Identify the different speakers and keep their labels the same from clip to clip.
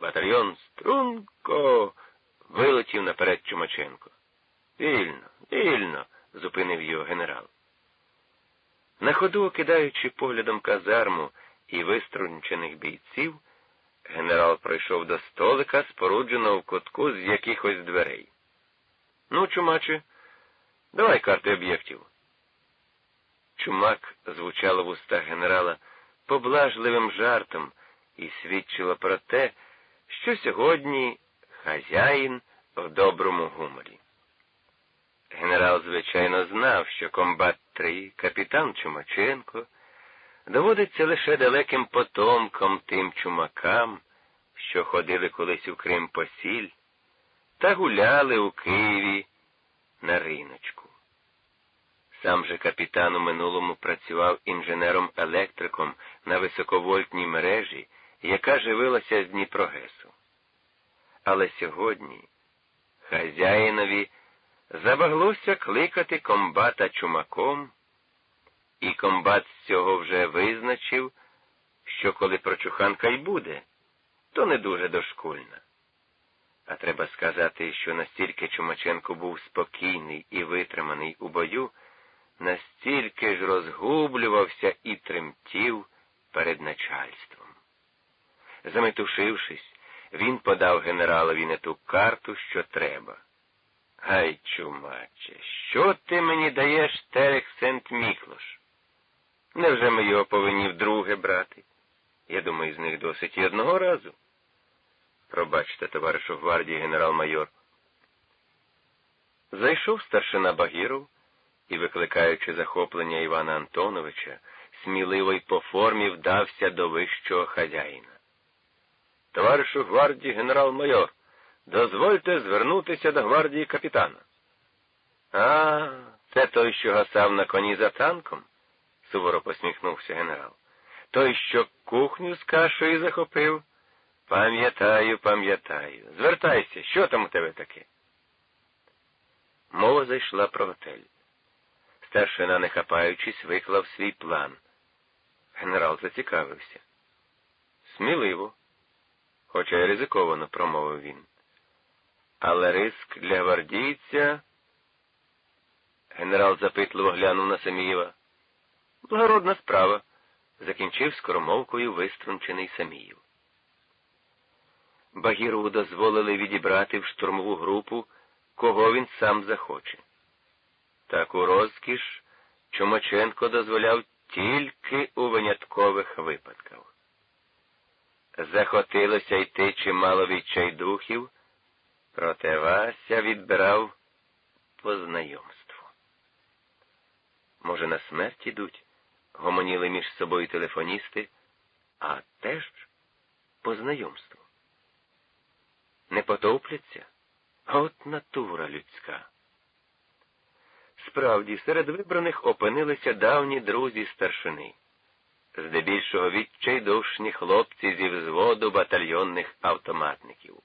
Speaker 1: Батальйон струнко. вилетів наперед Чумаченко. Вільно, вільно, зупинив його генерал. На ходу, кидаючи поглядом казарму і виструнчених бійців, генерал пройшов до столика, спорудженого в кутку з якихось дверей. Ну, чумаче, давай карти об'єктів. Чумак звучало в устах генерала поблажливим жартом і свідчило про те, що сьогодні хазяїн в доброму гуморі. Генерал, звичайно, знав, що комбат 3 капітан Чумаченко, доводиться лише далеким потомкам тим чумакам, що ходили колись у Крим посіль, та гуляли у Києві на риночку. Сам же капітан у минулому працював інженером-електриком на високовольтній мережі, яка живилася з Дніпрогесу. Але сьогодні хазяїнові забаглося кликати комбата чумаком, і комбат з цього вже визначив, що коли прочуханка й буде, то не дуже дошкульна. А треба сказати, що настільки Чумаченко був спокійний і витриманий у бою, настільки ж розгублювався і тремтів перед начальством. Заметушившись, він подав генералові не ту карту, що треба. Гай, чумаче, що ти мені даєш Терек Сент Міклош? Невже ми його повинні вдруге брати? Я думаю, з них досить і одного разу. Пробачте, товаришу гвардії генерал-майор. Зайшов старшина Багіров і, викликаючи захоплення Івана Антоновича, сміливо й по формі вдався до вищого хазяїна. Товаришу гвардії генерал-майор, дозвольте звернутися до гвардії капітана. А, це той, що гасав на коні за танком? суворо посміхнувся генерал. Той, що кухню з кашею захопив? Пам'ятаю, пам'ятаю. Звертайся, що там у тебе таке? Мова зайшла про готель. Старшина, не хапаючись, виклав свій план. Генерал зацікавився. Сміливо, хоча й ризиковано, промовив він. Але риск для гвардійця. Генерал запитливо глянув на Самієва. Благородна справа, закінчив скоромовкою виструнчений Саміїв. Багірову дозволили відібрати в штурмову групу, кого він сам захоче. Таку розкіш Чумаченко дозволяв тільки у виняткових випадках. Захотілося йти чимало відчайдухів, проте Вася відбирав по знайомству. Може, на смерть ідуть, гомоніли між собою телефоністи, а теж по знайомству. Не потопляться, от натура людська. Справді, серед вибраних опинилися давні друзі старшини, здебільшого відчайдушні хлопці зі взводу батальйонних автоматників.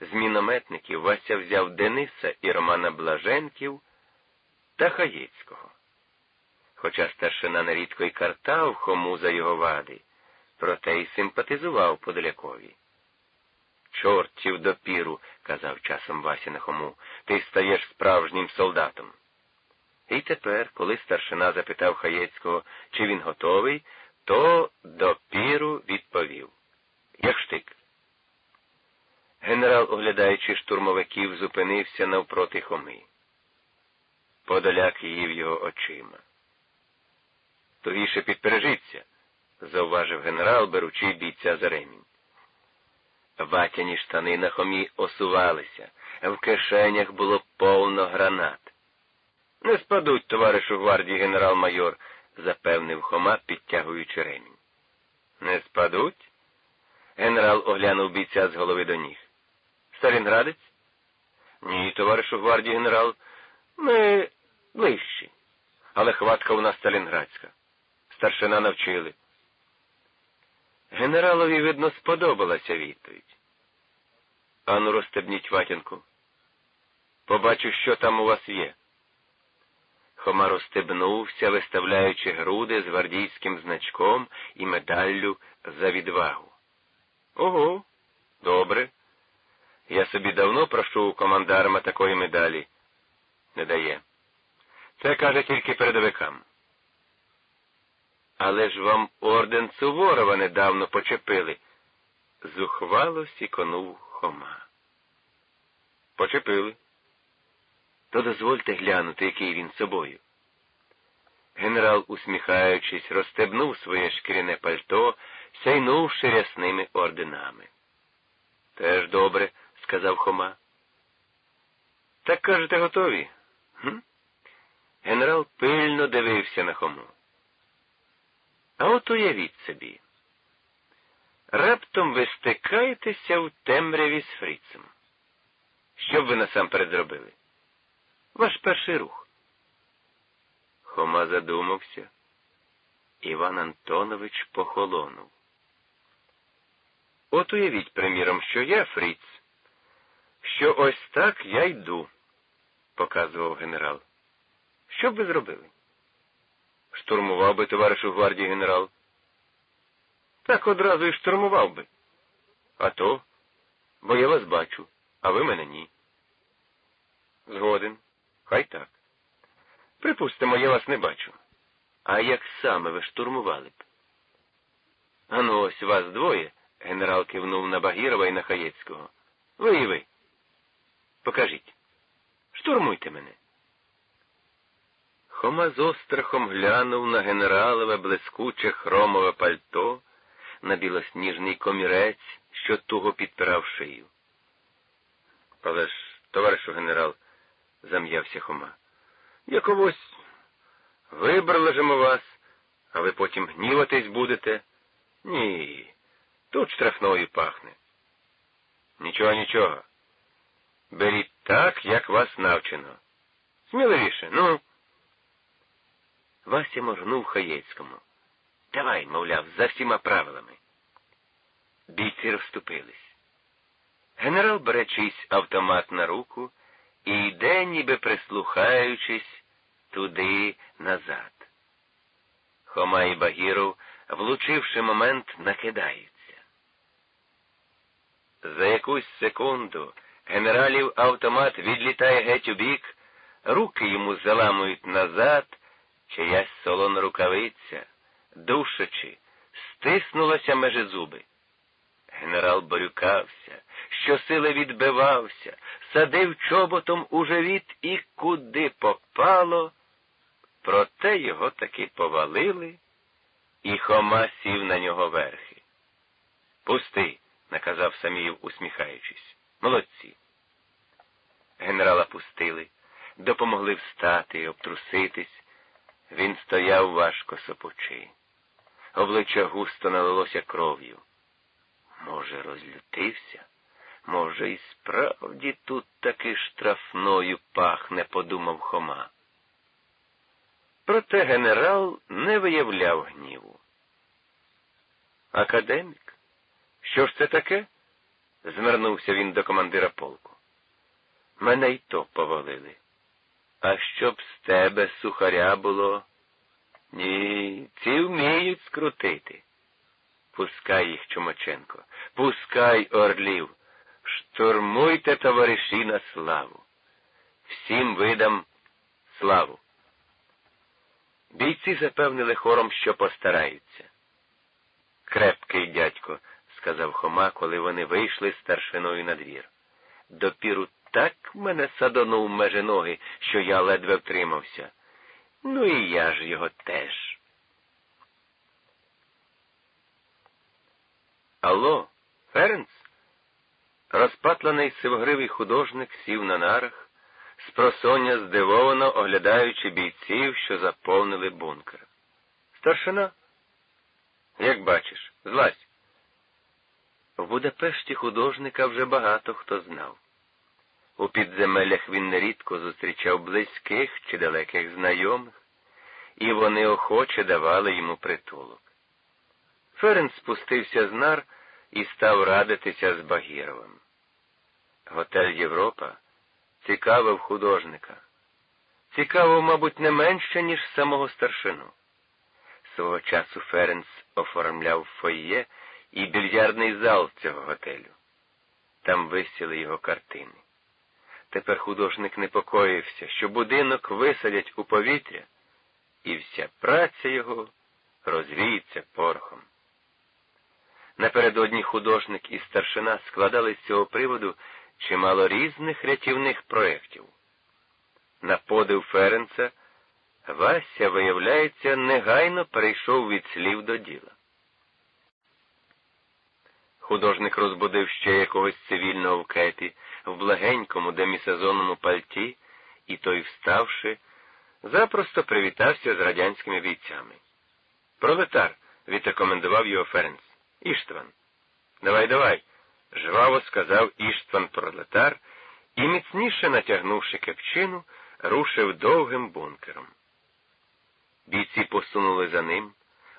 Speaker 1: З мінометників Вася взяв Дениса і Романа Блаженків та Хаєцького. Хоча старшина нерідко й картав хому за його вади, проте й симпатизував Подолякові. Чортів допіру, казав часом Вася на хому, ти стаєш справжнім солдатом. І тепер, коли старшина запитав Хаєцького, чи він готовий, то допіру відповів Як штик. Генерал, оглядаючи штурмовиків, зупинився навпроти Хоми. Подоляк їв його очима. Тугіше підпережіться, зауважив генерал, беручи бійця за ремінь. Ватяні штани на хомі осувалися, в кишенях було повно гранат. Не спадуть, товаришу гвардії генерал-майор, запевнив Хома, підтягуючи ремінь. Не спадуть? Генерал оглянув бійця з голови до ніг. Сталінградець? Ні, товаришу гвардії генерал. Ми ближчі. Але хватка у нас сталінградська. Старшина навчили. Генералові, видно, сподобалася відповідь. Ану, розстебніть ватянку. Побачу, що там у вас є. Хома розстебнувся, виставляючи груди з гвардійським значком і медаллю за відвагу. Ого, добре. Я собі давно прошу у командарма такої медалі. Не дає. Це каже тільки передовикам. Але ж вам орден Суворова недавно почепили. Зухвало сіконув Хома. Почепили. То дозвольте глянути, який він собою. Генерал, усміхаючись, розстебнув своє шкіряне пальто, сяйнувши рясними орденами. Теж добре, сказав Хома. Так кажете, готові? Хм? Генерал пильно дивився на Хому. А от уявіть собі. Раптом ви стикаєтеся в темряві з Фрицем. Що б ви насамперед зробили? Ваш перший рух. Хома задумався. Іван Антонович похолонув. От уявіть, приміром, що я, Фріц, що ось так я йду, показував генерал. Що б ви зробили? Штурмував би товаришу гвардії генерал. Так одразу і штурмував би. А то, бо я вас бачу, а ви мене ні. Згоден, хай так. Припустимо, я вас не бачу. А як саме ви штурмували б? Ану, ось вас двоє, генерал кивнув на Багірова і на Хаєцького. Ви і ви. Покажіть. Штурмуйте мене. Хома з острахом глянув на генералове блискуче хромове пальто, на білосніжний комірець, що туго підпирав шию. Але ж, товаришу генерал, зам'явся Хома, яковось вибралежимо вас, а ви потім гніватись будете. Ні, тут штрафною пахне. Нічого, нічого. Беріть так, як вас навчено. Сміливіше, ну. Вася моргнув Хаєцькому. Давай, мовляв, за всіма правилами. Бійці розступились. Генерал бере чийсь автомат на руку і йде, ніби прислухаючись туди назад. Хома і Багіров, влучивши момент, накидаються. За якусь секунду генералів автомат відлітає геть у бік, руки йому заламують назад, чиясь солона рукавиця, душачи, стиснулася межи зуби. Генерал борюкався, щосили відбивався, садив чоботом у живіт і куди попало, проте його таки повалили, і Хома сів на нього верхи. Пусти, наказав Саміїв, усміхаючись. Молодці. Генерала пустили, допомогли встати і обтруситись. Він стояв важко сопучи. Обличчя густо налилося кров'ю. Може, розлютився? Може, і справді тут таки штрафною пахне, подумав Хома. Проте генерал не виявляв гніву. Академік? Що ж це таке? звернувся він до командира полку. Мене й то повалили. А щоб з тебе сухаря було? Ні, ці вміють скрутити. Пускай їх, Чумаченко, пускай орлів, штурмуйте, товариші, на славу. Всім видам славу. Бійці запевнили хором, що постараються. Крепкий дядько, сказав Хома, коли вони вийшли старшиною на двір. Допіру так мене садонув межи ноги, що я ледве втримався. Ну і я ж його теж. Алло, Ференц? Розпатлений сивогривий художник сів на нарах, спросоння здивовано оглядаючи бійців, що заповнили бункер. Старшина? Як бачиш, злазь. В Будапешті художника вже багато хто знав. У підземеллях він нерідко зустрічав близьких чи далеких знайомих, і вони охоче давали йому притулок. Ферен спустився з нар і став радитися з Багіровим. Готель Європа цікавив художника. Цікавив, мабуть, не менше, ніж самого старшину. Свого часу Ференц оформляв фоє і більярдний зал цього готелю. там висіли його картини. Тепер художник непокоївся, що будинок висадять у повітря, і вся праця його розвіється порохом. Напередодні художник і старшина складали з цього приводу чимало різних рятівних проєктів. На подив Ференца Вася, виявляється, негайно перейшов від слів до діла. Художник розбудив ще якогось цивільного в кеті, в благенькому демісезонному пальті, і той, вставши, запросто привітався з радянськими бійцями. Пролетар, відрекомендував його Ференц. Іштван. Давай, давай, жваво сказав Іштван пролетар і, міцніше натягнувши кепчину, рушив довгим бункером. Бійці посунули за ним,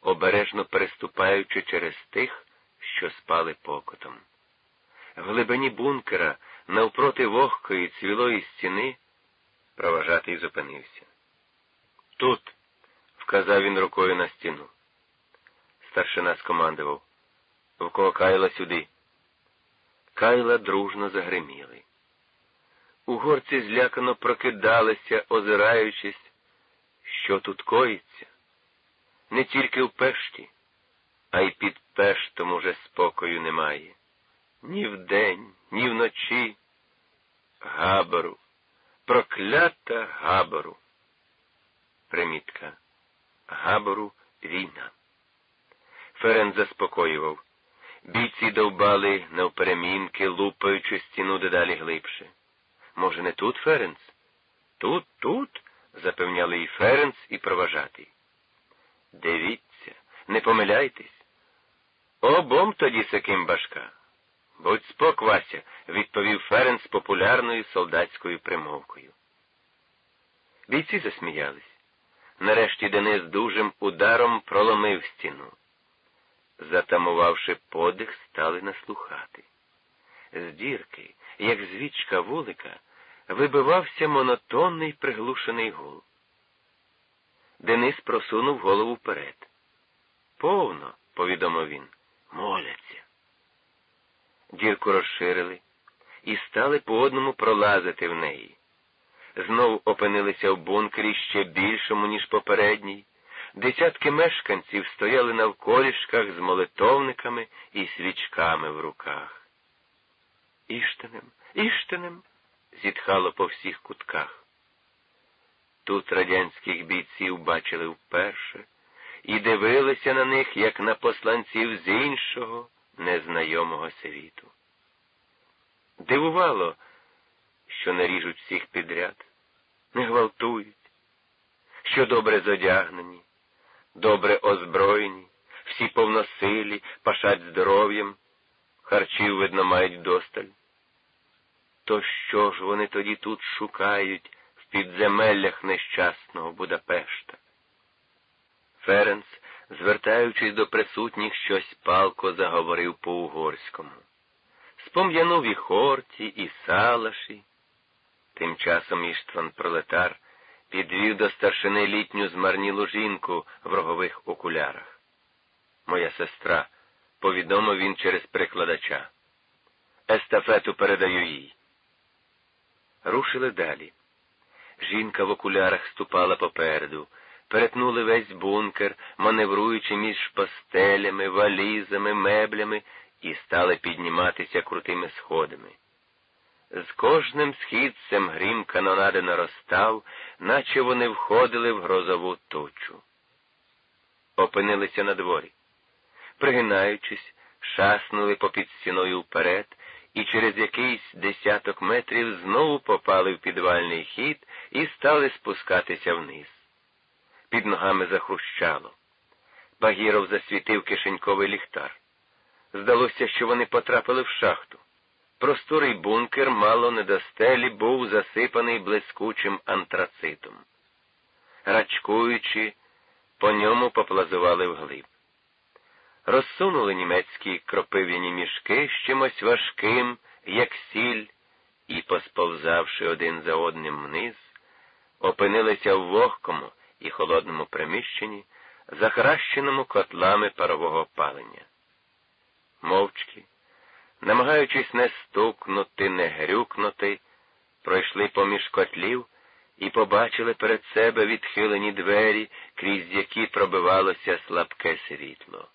Speaker 1: обережно переступаючи через тих, що спали покотом. В глибині бункера, навпроти вогкої цвілої стіни, проважатий зупинився. Тут, вказав він рукою на стіну. Старшина скомандував. В кого Кайла сюди. Кайла дружно загриміли. Угорці злякано прокидалися, озираючись, що тут коїться. Не тільки в пешті, а й під пештом уже спокою немає. Ні вдень, ні вночі. Габору, проклята габору. Примітка. Габору війна. Ферен заспокоював. Бійці довбали навперемінки, лупаючи стіну дедалі глибше. Може, не тут, Ференц? Тут, тут, запевняли і Ференц, і проважатий. Дивіться, не помиляйтесь. Обом тоді секим башка. Будь спок, Вася, відповів Ференц популярною солдатською примовкою. Бійці засміялись. Нарешті Денис дужим ударом проломив стіну затамувавши подих, стали наслухати. З дірки, як звічка вулика, вибивався монотонний приглушений гул. Денис просунув голову вперед. Повно, повідомив він, моляться. Дірку розширили і стали по одному пролазити в неї. Знову опинилися в бункері ще більшому, ніж попередній. Десятки мешканців стояли навколішках з молитовниками і свічками в руках. Іштенем, іштенем, зітхало по всіх кутках. Тут радянських бійців бачили вперше і дивилися на них, як на посланців з іншого незнайомого світу. Дивувало, що не ріжуть всіх підряд, не гвалтують, що добре зодягнені добре озброєні, всі повносилі, пашать здоров'ям, харчів, видно, мають досталь. То що ж вони тоді тут шукають в підземеллях нещасного Будапешта? Ференц, звертаючись до присутніх, щось палко заговорив по-угорському. Спом'янув і хорті, і салаші. Тим часом Іштван пролетар підвів до старшини літню змарнілу жінку в рогових окулярах. Моя сестра, повідомив він через прикладача. Естафету передаю їй. Рушили далі. Жінка в окулярах ступала попереду, перетнули весь бункер, маневруючи між постелями, валізами, меблями, і стали підніматися крутими сходами. З кожним східцем грім канонади наростав, наче вони входили в грозову тучу. Опинилися на дворі. Пригинаючись, шаснули попід стіною вперед і через якийсь десяток метрів знову попали в підвальний хід і стали спускатися вниз. Під ногами захрущало. Багіров засвітив кишеньковий ліхтар. Здалося, що вони потрапили в шахту. Просторий бункер мало не до стелі був засипаний блискучим антрацитом. Рачкуючи, по ньому поплазували вглиб. Розсунули німецькі кропив'яні мішки з чимось важким, як сіль, і, посповзавши один за одним вниз, опинилися в вогкому і холодному приміщенні, захаращеному котлами парового опалення. Мовчки намагаючись не стукнути, не грюкнути, пройшли поміж котлів і побачили перед себе відхилені двері, крізь які пробивалося слабке світло.